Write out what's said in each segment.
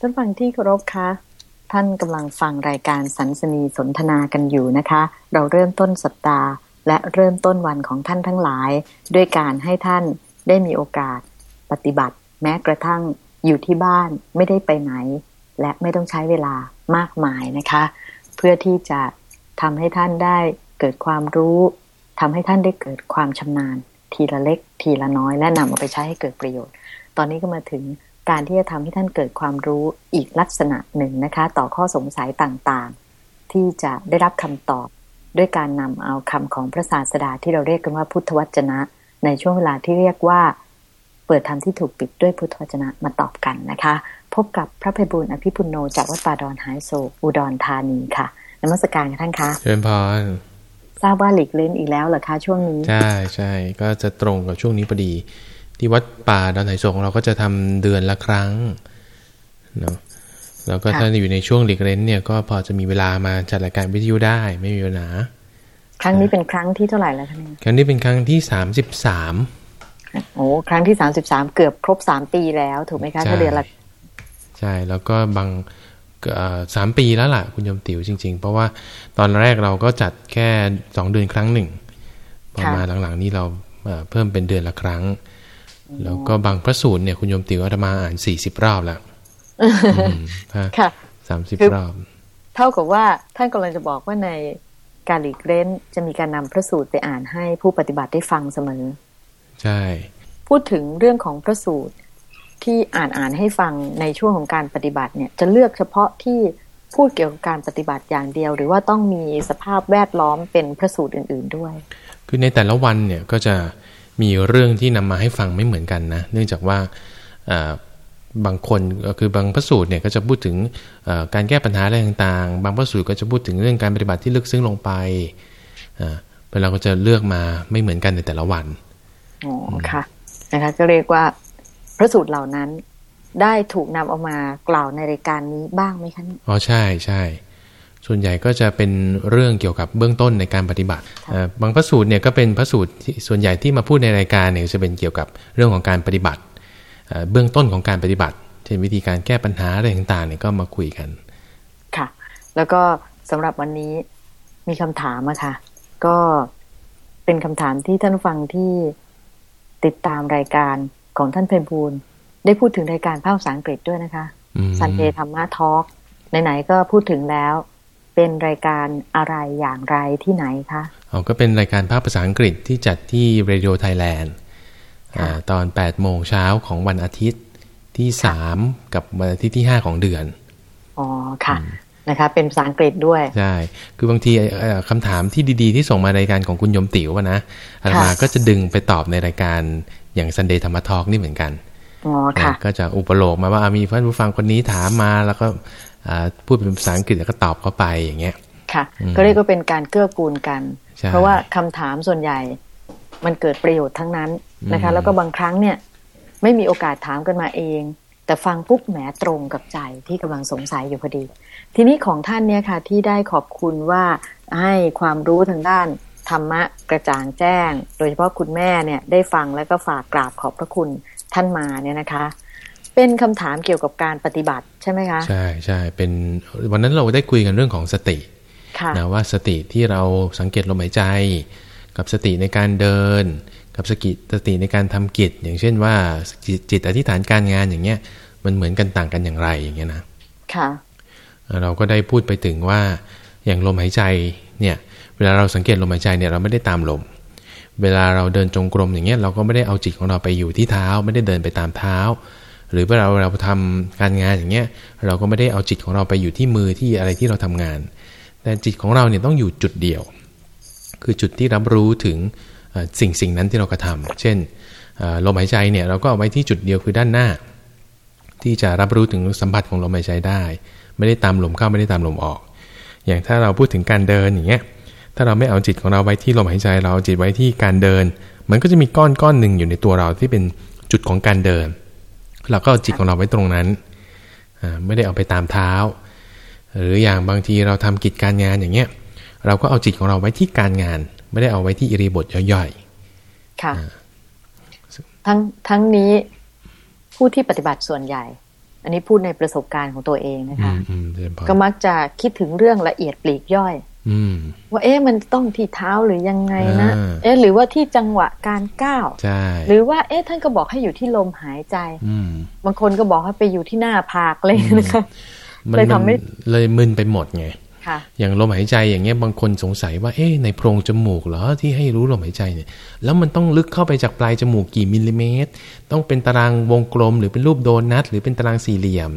ท่านฟังที่เคารพคะ ท่านกำลังฟังรายการสันสนีสนทนากันอยู่นะคะ เราเริ่มต้นสัปดาห์ และเริ่มต้นวันของท่านทั้งหลาย ด้วยการให้ท่านได้มีโอกาส ปฏิบัติ แม้กระทั่งอยู่ที่บ้านไม่ได้ไปไหน และไม่ต้องใช้เวลามากมายนะคะ เพื่อที่จะทำให้ท่านได้เกิดความรู้ทำให้ท่านได้เกิดความชำนาญ ทีละเล็ก ทีละน้อยและนำเอาไปใช้ให้เกิดประโยชน์ ตอนนี้ก็มาถึง การที่จะทำให้ท่านเกิดความรู้อีกลักษณะหนึ่งนะคะ ต่อข้อสงสัยต่างๆ ที่จะได้รับคำตอบด้วยการนำเอาคำของพระศาสดาที่เราเรียกกันว่าพุทธวจนะ ในช่วงเวลาที่เรียกว่า เปิดธรรมที่ถูกปิดด้วยพุทธวจนะมาตอบกันนะคะ พบกับพระภัยบุญอภิปุโนจากวัดป่าดอนหายโศกอุดรธานีค่ะนมัสการกันท่านคะเชิญพรทราบว่าหลีกเล่นอีกแล้วเหรอคะช่วงนี้ ใช่ใช่ก็จะตรงกับช่วงนี้พอดี ที่วัดป่าดอนไหโศกเราก็จะทำเดือนละครั้งเนาะแล้วก็ถ้าอยู่ในช่วงหลีกเล่นเนี่ยก็พอจะมีเวลามาจัดรายการวิทยุได้ไม่มีปัญหาครั้งนี้เป็นครั้งที่เท่าไหร่แล้วคะเนี่ยครั้งนี้เป็นครั้งที่สามสิบสามโอ้ครั้งที่สามสิบสามเกือบครบสามปีแล้ว ถูกไหมคะถ้าเดือนละใช่แล้วก็บางสามปีแล้วล่ะ คุณยมติ๋วจริง ๆ เพราะว่าตอนแรกเราก็จัดแค่สองเดือนครั้งหนึ่งพอมาหลังๆนี้เราเพิ่มเป็นเดือนละครั้ง แล้วก็บางพระสูตรเนี่ยคุณยมติ๋วอาตมาอ่านสี่สิบรอบแล้วค่ะสามสิบรอบ เท่ากับว่าท่านกำลังจะบอกว่าในการหลีกเล่นจะมีการนำพระสูตรไปอ่านให้ผู้ปฏิบัติได้ฟังเสมอ ใช่ พูดถึงเรื่องของพระสูตรที่อ่านอ่านให้ฟังในช่วงของการปฏิบัติเนี่ยจะเลือกเฉพาะที่พูดเกี่ยวกับการปฏิบัติอย่างเดียว หรือว่าต้องมีสภาพแวดล้อมเป็นพระสูตรอื่น ๆด้วย คือในแต่ละวันเนี่ยก็จะ มีเรื่องที่นำมาให้ฟังไม่เหมือนกันนะ เนื่องจากว่าบางคนก็คือบางพระสูตรเนี่ยก็จะพูดถึงการแก้ปัญหาอะไรต่างๆ บางพระสูตรก็จะพูดถึงเรื่องการปฏิบัติที่ลึกซึ้งลงไปเราก็จะเลือกมาไม่เหมือนกันในแต่ละวันอ๋อค่ะนะคะก็เรียกว่าพระสูตรเหล่านั้นได้ถูกนำเอามากล่าวในรายการนี้บ้างไหมคะอ๋อใช่ใช่ ส่วนใหญ่ก็จะเป็นเรื่องเกี่ยวกับเบื้องต้นในการปฏิบัติ บางพระสูตรเนี่ยก็เป็นพระสูตรส่วนใหญ่ที่มาพูดในรายการเนี่ยจะเป็นเกี่ยวกับเรื่องของการปฏิบัติ เบื้องต้นของการปฏิบัติ เช่นวิธีการแก้ปัญหาอะไรต่างๆเนี่ยก็มาคุยกัน ค่ะ แล้วก็สำหรับวันนี้มีคำถามอะค่ะ ก็เป็นคำถามที่ท่านฟังที่ติดตามรายการของท่านไพบูลย์ได้พูดถึงรายการภาษาอังกฤษด้วยนะคะ Sunday Dhamma Talk ไหนๆก็พูดถึงแล้ว เป็นรายการอะไรอย่างไรที่ไหนคะอ๋อก็เป็นรายการภาพภาษาอังกฤษที่จัดที่ Radio Thailand ตอน 8 โมงเช้าของวันอาทิตย์ที่ 3 กับวันอาทิตย์ที่ 5 ของเดือน อ๋อ ค่ะนะคะเป็นภาษาอังกฤษด้วย ใช่ คือบางทีคำถามที่ดีๆ ที่ส่งมารายการของคุณยมติ๋วนะอามาก็จะดึงไปตอบในรายการอย่างซันเดย์ธรรมทอกนี่เหมือนกันอ๋อค่ะก็จะอุปโลกมาว่ามีท่านผู้ฟังคนนี้ถามมาแล้วก็ พูดเป็นภาษาอังกฤษแล้วก็ตอบเข้าไปอย่างเงี้ยค่ะ ก็เรียกว่าเป็นการเกื้อกูลกัน เพราะว่าคำถามส่วนใหญ่มันเกิดประโยชน์ทั้งนั้นนะคะ แล้วก็บางครั้งเนี่ย ไม่มีโอกาสถามกันมาเอง แต่ฟังปุ๊บแหมตรงกับใจที่กำลังสงสัยอยู่พอดี ทีนี้ของท่านเนี่ยค่ะ ที่ได้ขอบคุณว่าให้ความรู้ทางด้านธรรมะกระจ่างแจ้ง โดยเฉพาะคุณแม่เนี่ยได้ฟังแล้วก็ฝากกราบขอบพระคุณท่านมาเนี่ยนะคะ เป็นคำถามเกี่ยวกับการปฏิบัติใช่ไหมคะ ใช่ใช่เป็นวันนั้นเราได้คุยกันเรื่องของสตินะว่าสติที่เราสังเกตลมหายใจ กับสติในการเดิน กับสกิสติในการทำกิจ อย่างเช่นว่าจิตอธิษฐานการงานอย่างเงี้ยมันเหมือนกันต่างกันอย่างไรอย่างเงี้ยนะค่ะเราก็ได้พูดไปถึงว่าอย่างลมหายใจเนี่ยเวลาเราสังเกตลมหายใจเนี่ยเราไม่ได้ตามลม เวลาเราเดินจงกรมอย่างเงี้ยเราก็ไม่ได้เอาจิตของเราไปอยู่ที่เท้า ไม่ได้เดินไปตามเท้า หรือเวลาเราทำการงานอย่างเงี้ยเราก็ไม่ได้เอาจิตของเราไปอยู่ที่มือที่อะไรที่เราทำงาน แต่จิตของเราเนี่ยต้องอยู่จุดเดียว คือจุดที่รับรู้ถึงสิ่งสิ่งนั้นที่เรากระทาเช่นลมหายใจเนี่ยเราก็เอาไว้ที่จุดเดียวคือด้านหน้า ที่จะรับรู้ถึงสัมผัสของลมหายใจได้ ไม่ได้ตามลมเข้าไม่ได้ตามลมออก อย่างถ้าเราพูดถึงการเดินอย่างเงี้ยถ้าเราไม่เอาจิตของเราไว้ที่ลมหายใจเราเอาจิตไว้ที่การเดิน มันก็จะมีก้อนก้อนหนึ่งอยู่ในตัวเราที่เป็นจุดของการเดิน เราก็เอาจิตของเราไว้ตรงนั้นไม่ได้เอาไปตามเท้า หรืออย่างบางทีเราทำกิจการงานอย่างเงี้ย เราก็เอาจิตของเราไว้ที่การงาน ไม่ได้เอาไว้ที่อิริบทย่อยๆค่ะทั้งทั้งนี้ผู้ที่ปฏิบัติส่วนใหญ่ อันนี้พูดในประสบการณ์ของตัวเองนะคะอืมอืมก็มักจะคิดถึงเรื่องละเอียดปลีกย่อยอืม ว่าเอ๊ะมันต้องที่เท้าหรือยังไงนะอ่าเอ๊ะหรือว่าที่จังหวะการก้าวใช่หรือว่าเอ๊ะท่านก็บอกให้อยู่ที่ลมหายใจอืมบางคนก็บอกให้ไปอยู่ที่หน้าผากเลยนะคะมันเลยทำให้มันเลยมึนไปหมดไงค่ะอย่างลมหายใจอย่างเงี้ยบางคนสงสัยว่าเอ๊ะในโพรงจมูกเหรอที่ให้รู้ลมหายใจเนี่ย แล้วมันต้องลึกเข้าไปจากปลายจมูกกี่มิลลิเมตร ต้องเป็นตารางวงกลม หรือเป็นรูปโดนัทหรือเป็นตารางสี่เหลี่ยม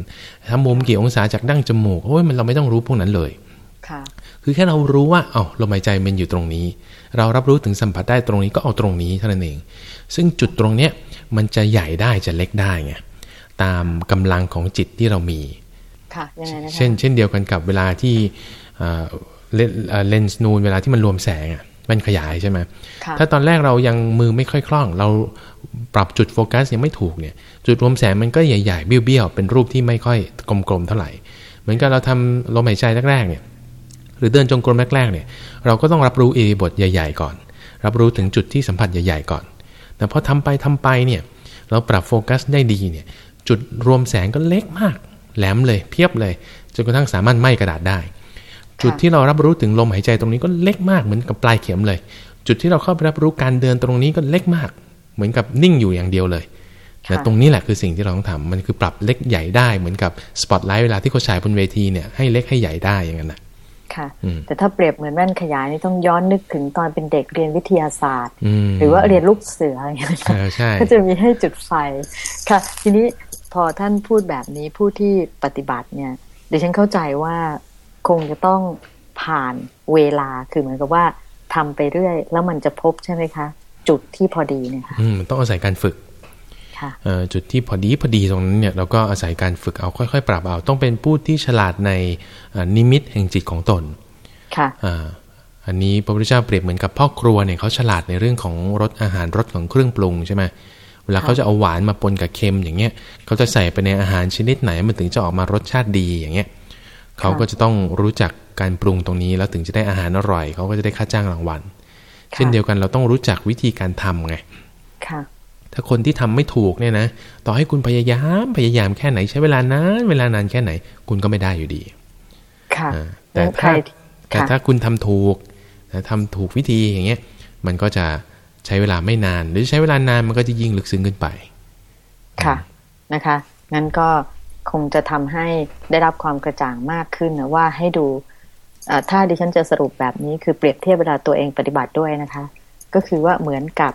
ทำมุมกี่องศาจากดั้งจมูกโอ้ยมันเราไม่ต้องรู้พวกนั้นเลย ค่ะคือแค่เรารู้ว่าเอ้าลมหายใจมันอยู่ตรงนี้ เรารับรู้ถึงสัมผัสได้ตรงนี้ก็เอาตรงนี้เท่านั้นเอง ซึ่งจุดตรงเนี้ยมันจะใหญ่ได้จะเล็กได้ไงตามกำลังของจิตที่เรามีค่ะยังไงนะคะเช่นเช่นเดียวกันกับเวลาที่เอ่อเลนเอ่อเลนส์นูนเวลาที่มันรวมแสงอะมันขยายใช่ไหมค่ะถ้าตอนแรกเรายังมือไม่ค่อยคล่อง เราปรับจุดโฟกัสยังไม่ถูกเนี่ย จุดรวมแสงมันก็ใหญ่ๆเบี้ยวๆเป็นรูปที่ไม่ค่อยกลมๆเท่าไหร่ เหมือนกับเราทำลมหายใจแรกๆเนี่ย หรือเดินจงกรมแรกๆเนี่ยเราก็ต้องรับรู้อิริบทใหญ่ ๆ ก่อน รับรู้ถึงจุดที่สัมผัสใหญ่ๆก่อน แต่พอทำไปทำไปเนี่ยเราปรับโฟกัสได้ดีเนี่ยจุดรวมแสงก็เล็กมาก แหลมเลยเพียบเลยจนกระทั่งสามารถไหม้กระดาษได้ จุดที่เรารับรู้ถึงลมหายใจตรงนี้ก็เล็กมากเหมือนกับปลายเข็มเลย จุดที่เราเข้าไปรับรู้การเดินตรงนี้ก็เล็กมาก เหมือนกับนิ่งอยู่อย่างเดียวเลยค่ตรงนี้แหละคือสิ่งที่เราต้องทำมันคือปรับเล็กใหญ่ได้เหมือนกับสปอตไลท์เวลาที่เขาฉายบนเวทีเนี่ยให้เล็กให้ใหญ่ได้อย่างนั้นนะ ค่ะอืมแต่ถ้าเปรียบเหมือนแว่นขยายนี่ต้องย้อนนึกถึงตอนเป็นเด็กเรียนวิทยาศาสตร์อืมหรือว่าเรียนลูกเสืออย่างเงี้ยเออใช่ก็จะมีให้จุดไฟค่ะ ทีนี้พอท่านพูดแบบนี้ผู้ที่ปฏิบัติเนี่ยดิฉันเข้าใจว่าคงจะต้องผ่านเวลาคือเหมือนกับว่าทำไปเรื่อย แล้วมันจะพบใช่ไหมคะ จุดที่พอดีเนี่ยค่ะอืมต้องอาศัยการฝึก ค่ะเอ่อจุดที่พอดีพอดีตรงนั้นเนี่ยเราก็อาศัยการฝึกเอาค่อย ๆ ปรับเอา ต้องเป็นผู้ที่ฉลาดในเอ่อนิมิตแห่งจิตของตนค่ะอ่าอันนี้พระพุทธเจ้าเปรียบเหมือนกับพ่อครัวเนี่ยเขาฉลาดในเรื่องของรสอาหารรสของเครื่องปรุงใช่ไหมเวลาเขาจะเอาหวานมาปนกับเค็มอย่างเงี้ยเขาจะใส่ไปในอาหารชนิดไหนมันถึงจะออกมารสชาติดีอย่างเงี้ยเขาก็จะต้องรู้จักการปรุงตรงนี้แล้วถึงจะได้อาหารอร่อยเขาก็จะได้ค่าจ้างรางวัลค่ะเช่นเดียวกันเราต้องรู้จักวิธีการทำไงค่ะ ถ้าคนที่ทำไม่ถูกเนี่ยนะ ต่อให้คุณพยายามพยายามแค่ไหนใช้เวลานานเวลานานแค่ไหน คุณก็ไม่ได้อยู่ดี ค่ะอ่าแต่งั้นใครถ้าแต่ค่ะถ้าคุณทำถูกนะทำถูกวิธีอย่างเงี้ย มันก็จะใช้เวลาไม่นาน หรือใช้เวลานานมันก็จะยิ่งลึกซึ้งขึ้นไป ค่ะนะคะงั้นก็คงจะทำให้ได้รับความกระจ่างมากขึ้นนะว่าให้ดูเอ่อถ้าดิฉันจะสรุปแบบนี้คือเปรียบเทียบเวลาตัวเองปฏิบัติด้วยนะคะ ก็คือว่าเหมือนกับ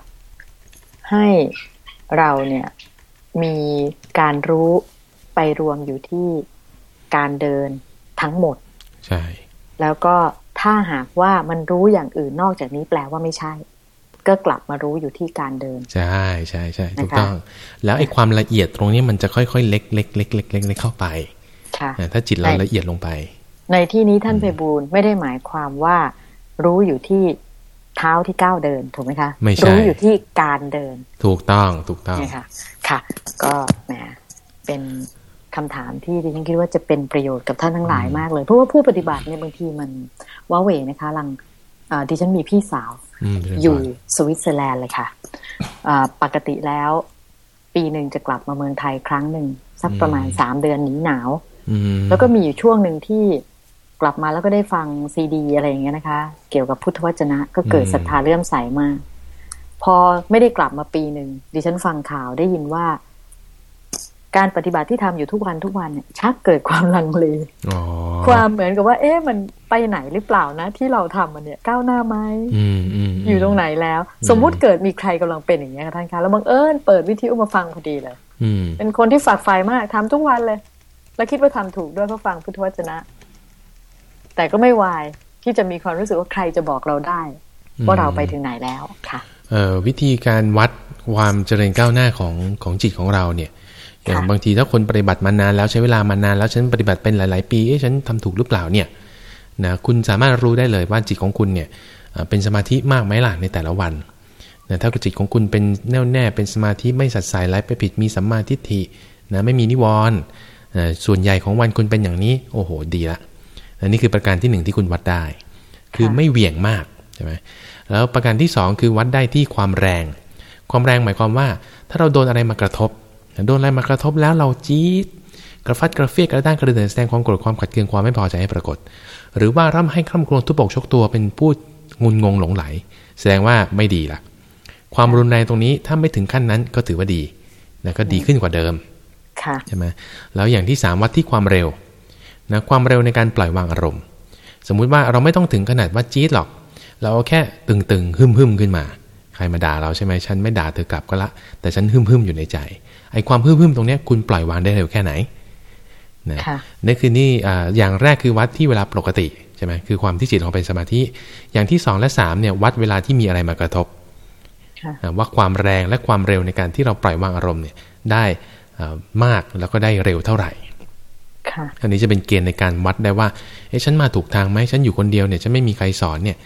ให้เราเนี่ยมีการรู้ไปรวมอยู่ที่การเดินทั้งหมด ใช่ แล้วก็ถ้าหากว่ามันรู้อย่างอื่นนอกจากนี้แปลว่าไม่ใช่ ก็กลับมารู้อยู่ที่การเดิน ใช่ใช่ใช่ถูกนะคะต้อง แล้วไอ้ความละเอียดตรงนี้มันจะค่อยๆ เล็กเล็กเล็กเล็กเล็กเล็กเข้าไปค่ะนะถ้าจิตเราในละเอียดลงไป ในที่นี้ท่านไปบูลย์ไม่ได้หมายความว่ารู้อยู่ที่ เท้าที่ก้าวเดินถูกไหมคะไม่ใช่รู้อยู่ที่การเดิน ถูกต้องถูกต้องนี่ค่ะค่ะ ก็แหมเป็นคำถามที่ดิฉันคิดว่าจะเป็นประโยชน์กับท่านทั้งหลายมากเลย เพราะว่าผู้ปฏิบัติเนี่ยบางทีมันว้าเหวนะคะลังอ่าดิฉันมีพี่สาวอืมเจริญพรอยู่สวิตเซอร์แลนด์เลยค่ะอ่าปกติแล้ว ปีหนึ่งจะกลับมาเมืองไทยครั้งหนึ่งสักประมาณสามเดือนหนีหนาวอืมแล้วก็มีอยู่ช่วงหนึ่งที่ กลับมาแล้วก็ได้ฟังซีดี อะไรอย่างเงี้ยนะคะ เกี่ยวกับพุทธวจนะก็เกิดศรัทธาเลื่อมใสมาก พอไม่ได้กลับมาปีหนึ่งดิฉันฟังข่าวได้ยินว่า การปฏิบัติที่ทำอยู่ทุกวันทุกวันเนี่ยชักเกิดความลังเลอ๋อความเหมือนกับว่า เอ๊ะมันไปไหนหรือเปล่านะ ที่เราทำมันเนี่ยก้าวหน้าไหมอืมอืมมอยู่ตรงไหนแล้ว สมมุติเกิดมีใครกำลังเป็นอย่างเงี้ยค่ะท่านคะแล้วบังเอิญเปิดวิทยุมาฟังพอดีเลยอืมเป็นคนที่ฝากไฟมากทำทุกวันเลย แล้วคิดว่าทำถูกด้วยเพราะฟังพุทธวจนะ แต่ก็ไม่วายที่จะมีความรู้สึกว่าใครจะบอกเราได้ ว่าเราไปถึงไหนแล้วค่ะเอ่อวิธีการวัดความเจริญก้าวหน้าของของจิตของเราเนี่ยอย่างค่ะบางทีถ้าคนปฏิบัติมานานแล้วใช้เวลามานานแล้วฉันปฏิบัติเป็นหลาย ๆ ปีเอ๊ะฉันทำถูกหรือเปล่าเนี่ยนะคุณสามารถรู้ได้เลยว่าจิตของคุณเนี่ยเอ่อเป็นสมาธิมากไหมล่ะในแต่ละวันนะถ้าจิตของคุณเป็นแน่วแน่เป็นสมาธิไม่สัดสายไร้ไปผิดมีสัมมาทิฏฐินะไม่มีนิวรณ์เอ่อส่วนใหญ่ของวันคุณเป็นอย่างนี้ โอ้โหดีละ นะนี่คือประการที่หนึ่งที่คุณวัดได้ คือไม่เหวี่ยงมากใช่ไหมแล้วประการที่สองคือวัดได้ที่ความแรง ความแรงหมายความว่า ถ้าเราโดนอะไรมากระทบ โดนอะไรมากระทบแล้วเราจี๊ดกระฟัดกระเฟียดกระด้างกระเดินแสดงความโกรธความขัดเคืองความไม่พอใจให้ปรากฏ หรือว่าร่ำให้คร่ำครวญทุบอกชกตัวเป็นผู้งุนงงหลงไหล แสดงว่าไม่ดีละความรุนแรงตรงนี้ถ้าไม่ถึงขั้นนั้นก็ถือว่าดีนะก็ดีขึ้นกว่าเดิมค่ะใช่ไหมแล้วอย่างที่สามวัดที่ความเร็ว นะความเร็วในการปล่อยวางอารมณ์ สมมุติว่าเราไม่ต้องถึงขนาดว่าจี๊ดหรอก เราเอาแค่ตึงๆหึมๆขึ้นมา ใครมาด่าเราใช่ไหมฉันไม่ด่าเธอกลับก็ละ แต่ฉันหึมๆอยู่ในใจไอ้ความหึมๆตรงเนี้ยคุณปล่อยวางได้เร็วแค่ไหนนะค่ะนี่คือนี่อ่าอย่างแรกคือวัดที่เวลาปกติใช่ไหมคือความที่จิตของเป็นสมาธิ อย่างที่สองและสามเนี่ยวัดเวลาที่มีอะไรมากระทบค่ะอ่าว่าความแรงและความเร็วในการที่เราปล่อยวางอารมณ์เนี่ยได้อ่ามากแล้วก็ได้เร็วเท่าไหร่ค่ะ อันนี้จะเป็นเกณฑ์ในการวัดได้ว่าเอ๊ะฉันมาถูกทางไหมฉันอยู่คนเดียวเนี่ยฉันไม่มีใครสอนเนี่ย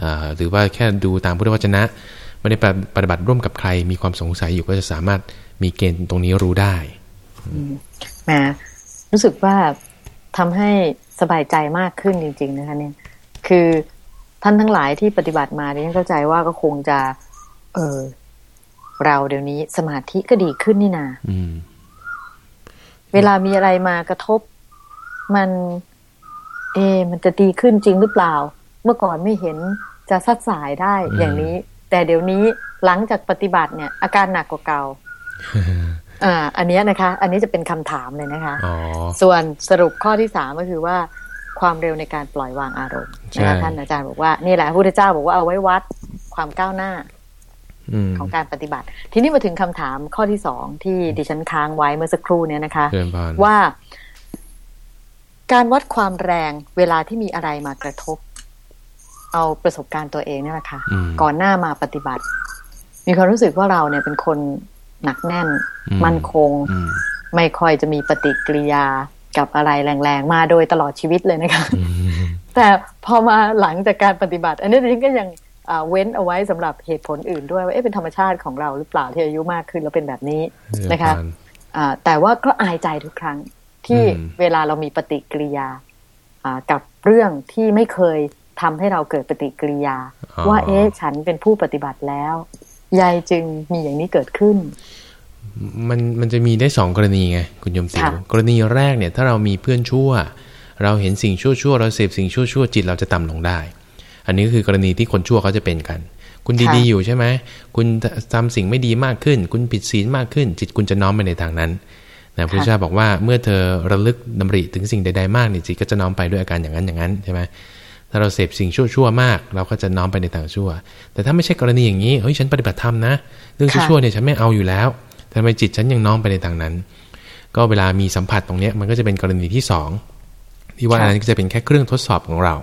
อ่าหรือว่าแค่ดูตามพุทธวจนะไม่ได้ปฏิบัติร่วมกับใครมีความสงสัยอยู่ก็จะสามารถมีเกณฑ์ตรงนี้รู้ได้แหมรู้สึกว่าทำให้สบายใจมากขึ้นจริง ๆ นะคะเนี่ย คือท่านทั้งหลายที่ปฏิบัติมาดิฉันเข้าใจว่าก็คงจะ เออเราเดี๋ยวนี้สมาธิก็ดีขึ้นนี่นาอืมเวลามีอะไรมากระทบ มัน เอะมันจะดีขึ้นจริงหรือเปล่า เมื่อก่อนไม่เห็นจะซัดสายได้อืมอย่างนี้ แต่เดี๋ยวนี้หลังจากปฏิบัติเนี่ย อาการหนักกว่าเก่าอ่า อันเนี้ยนะคะ อันนี้จะเป็นคำถามเลยนะคะอ๋อส่วนสรุปข้อที่สามก็คือว่าความเร็วในการปล่อยวางอารมณ์ใช่นะคะท่านอาจารย์บอกว่านี่แหละพระพุทธเจ้าบอกว่าเอาไว้วัดความก้าวหน้าอืมของการปฏิบัติ ทีนี้มาถึงคำถามข้อที่สองที่ดิฉันค้างไว้เมื่อสักครู่เนี่ยนะคะเกินพานว่า การวัดความแรงเวลาที่มีอะไรมากระทบ เอาประสบการณ์ตัวเองเนี่ยแหละค่ะอืมก่อนหน้ามาปฏิบัติ มีความรู้สึกว่าเราเนี่ยเป็นคนหนักแน่นอืมมั่นคงอืมไม่ค่อยจะมีปฏิกิริยากับอะไรแรงๆ มาโดยตลอดชีวิตเลยนะคะอืมแต่พอมาหลังจากการปฏิบัติ อันนี้ดิฉันก็ยังอ่าเว้นเอาไว้สำหรับเหตุผลอื่นด้วยว่าเอ๊ะเป็นธรรมชาติของเราหรือเปล่าที่อายุมากขึ้นแล้วเป็นแบบนี้นะคะเกิพานอ่าแต่ว่าก็อายใจทุกครั้ง ที่อืมเวลาเรามีปฏิกิริยาอ่ากับเรื่องที่ไม่เคยทำให้เราเกิดปฏิกิริยาอ๋อว่าเอ๊ะฉันเป็นผู้ปฏิบัติแล้วยายจึงมีอย่างนี้เกิดขึ้น มันมันจะมีได้สองกรณีไงคุณยมติวค่ะกรณีแรกเนี่ย ถ้าเรามีเพื่อนชั่ว เราเห็นสิ่งชั่วชั่วๆเราเสพสิ่งชั่วชั่วๆจิตเราจะต่ำลงได้ อันนี้ก็คือกรณีที่คนชั่วเขาจะเป็นกัน คุณดีๆอยู่ใช่ไหมคุณทำสิ่งไม่ดีมากขึ้น คุณผิดศีลมากขึ้น จิตคุณจะน้อมไปในทางนั้น นะพระพุทธเจ้าบอกว่าเมื่อเธอระลึกดำริถึงสิ่งใดๆมากเนี่ยจิตก็จะน้อมไปด้วยอาการอย่างนั้นอย่างนั้นใช่ไหมถ้าเราเสพสิ่งชั่วๆมาก เราก็จะน้อมไปในทางชั่ว แต่ถ้าไม่ใช่กรณีอย่างนี้เฮ้ยฉันปฏิบัติธรรมนะเรื่องค่ะชั่วๆเนี่ยฉันไม่เอาอยู่แล้วทำไมจิตฉันยังน้อมไปในทางนั้น ก็เวลามีสัมผัสตรงเนี้ยมันก็จะเป็นกรณีที่สองที่ว่าอันนั้นก็จะเป็นแค่เครื่องทดสอบของเรา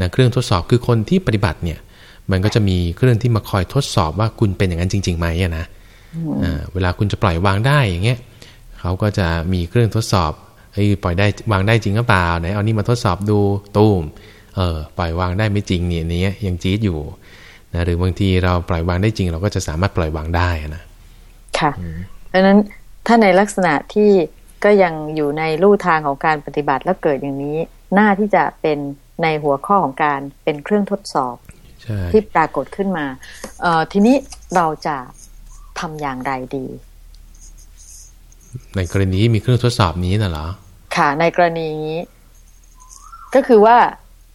นะเครื่องทดสอบคือคนที่ปฏิบัติเนี่ยมันก็จะมีเครื่องที่มาคอยทดสอบว่าคุณเป็นอย่างนั้นจริงๆไหมอะนะอ่าเวลาคุณจะปล่อยวางได้อย่างเงี้ย เขาก็จะมีเครื่องทดสอบเฮ้ยปล่อยได้วางได้จริงหรือเปล่าไหนเอานี่มาทดสอบดูตูมเออปล่อยวางได้ไม่จริงเนี่ยอันเนี้ยยังจี๊ดอยู่นะหรือบางทีเราปล่อยวางได้จริง เราก็จะสามารถปล่อยวางได้อะนะค่ะดังนั้นถ้าในลักษณะที่ก็ยังอยู่ในลู่ทางของการปฏิบัติแล้วเกิดอย่างนี้น่าที่จะเป็นในหัวข้อของการเป็นเครื่องทดสอบใช่ที่ปรากฏขึ้นมาเอ่อทีนี้เราจะทำอย่างไรดี ในกรณีที่มีเครื่องทดสอบนี้น่ะเหรอ ค่ะในกรณีนี้ ก็คือว่า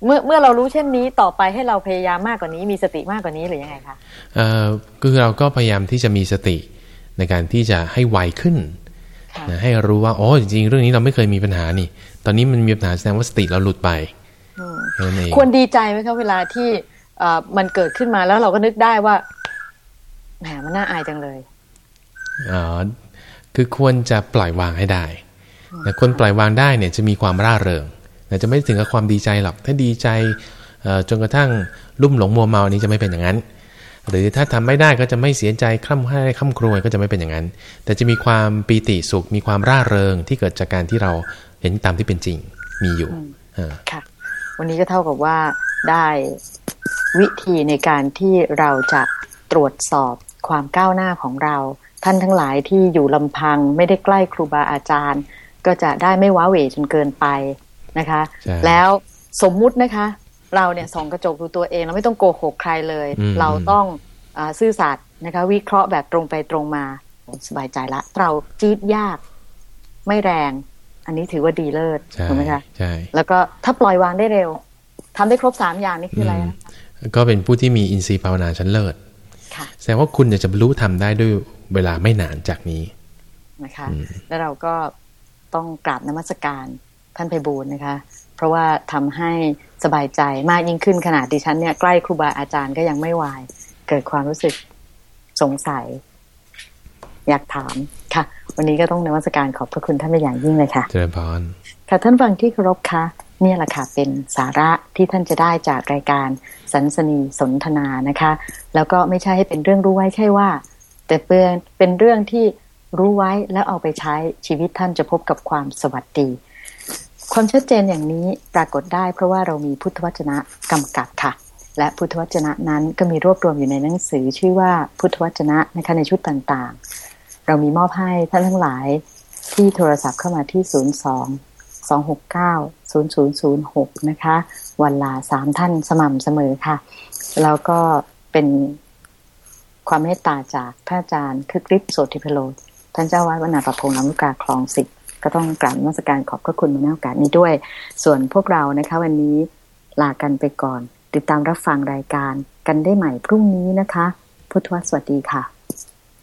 เมื่อเมื่อเรารู้เช่นนี้ต่อไปให้เราพยายามมากกว่านี้ มีสติมากกว่านี้หรือยังไงคะเอ่อก็คือเราก็พยายามที่จะมีสติในการที่จะให้ไวขึ้นค่ะนะให้รู้ว่าโอ้จริงๆเรื่องนี้เราไม่เคยมีปัญหานี่ ตอนนี้มันมีปัญหาแสดงว่าสติเราหลุดไปอืมแค่นั้นเองควรดีใจไหมคะเวลาที่เอ่อมันเกิดขึ้นมาแล้วเราก็นึกได้ว่าแหมมันน่าอายจังเลยอ๋อ คือควรจะปล่อยวางให้ได้นะคนปล่อยวางได้เนี่ยจะมีความร่าเริงนะจะไม่ถึงกับความดีใจหรอก ถ้าดีใจเอ่อจนกระทั่งลุ่มหลงมัวเมานี้จะไม่เป็นอย่างนั้น หรือถ้าทำไม่ได้ก็จะไม่เสียใจคร่ำไห้คร่ำครวญก็จะไม่เป็นอย่างนั้น แต่จะมีความปีติสุข มีความร่าเริงที่เกิดจากการที่เราเห็นตามที่เป็นจริงมีอยู่อ่าค่ะ วันนี้ก็เท่ากับว่าได้วิธีในการที่เราจะตรวจสอบความก้าวหน้าของเรา ท่านทั้งหลายที่อยู่ลำพังไม่ได้ใกล้ครูบาอาจารย์ ก็จะได้ไม่ว้าเหวจนเกินไปนะคะใช่แล้วสมมุตินะคะ เราเนี่ยส่องกระจกดูตัวเองเราไม่ต้องโกหกใครเลยอืมเราต้องอาซื่อสัตย์นะคะ วิเคราะห์แบบตรงไปตรงมาโอ้สบายใจละ เราจี๊ดยาก ไม่แรง อันนี้ถือว่าดีเลิศใช่ถูกไหมคะใช่แล้วก็ถ้าปล่อยวางได้เร็วทำได้ครบสามอย่างนี่คืออะไรอืมนะก็เป็นผู้ที่มีอินทรีย์ภาวนาชั้นเลิศค่ะ แสดงว่าคุณเนี่ยจะบรรลุทำได้ด้วยเวลาไม่นานจากนี้นะคะอืมแล้วเราก็ต้องกราบนมัสการท่านไพบูลย์นะคะ เพราะว่าทำให้สบายใจมากยิ่งขึ้นขนาดดิฉันเนี่ยใกล้ครูบาอาจารย์ก็ยังไม่วาย เกิดความรู้สึกสงสัย อยากถามค่ะ วันนี้ก็ต้องนมัสการขอบพระคุณท่านเป็นอย่างยิ่งเลยค่ะ เจริญพรค่ะท่านฟังที่เคารพคะ เนี่ยแหละค่ะเป็นสาระที่ท่านจะได้จากรายการสันสนีสนทนานะคะ แล้วก็ไม่ใช่ให้เป็นเรื่องรู้ไว้แค่ว่า แต่เป็นเป็นเรื่องที่รู้ไว้แล้วเอาไปใช้ชีวิตท่านจะพบกับความสวัสดี ความชัดเจนอย่างนี้ปรากฏได้เพราะว่าเรามีพุทธวจนะกำกับค่ะ และพุทธวจนะนั้นก็มีรวบรวมอยู่ในหนังสือชื่อว่าพุทธวจนะนะคะในชุดต่างๆ เรามีมอบให้ท่านทั้งหลายที่โทรศัพท์เข้ามาที่ 02 269-0006 นะคะ วันลาสามท่านสม่ำเสมอค่ะ แล้วก็เป็นความเมตตาจากพระอาจารย์คึกฤทธิ์โสติพโล ท่านเจ้าวาดวนาประพงษ์ลำลูกกาคลองสิบก็ต้องกราบนมัสการขอบพระคุณในโอกาสนี้ด้วย ส่วนพวกเรานะคะ วันนี้ลากันไปก่อน ติดตามรับฟังรายการกันได้ใหม่พรุ่งนี้นะคะ พุทธวสวัสดีค่ะ